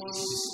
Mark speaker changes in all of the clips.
Speaker 1: Deus.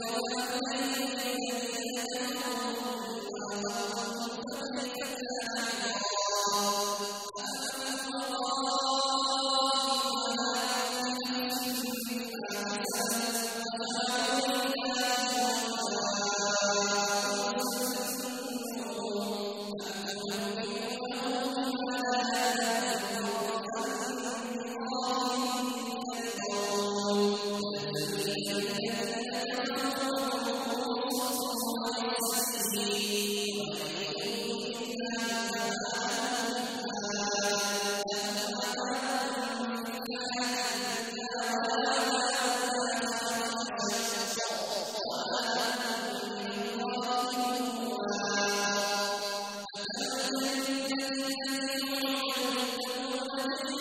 Speaker 1: Lord. Thank you.